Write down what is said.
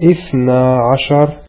اثنا عشر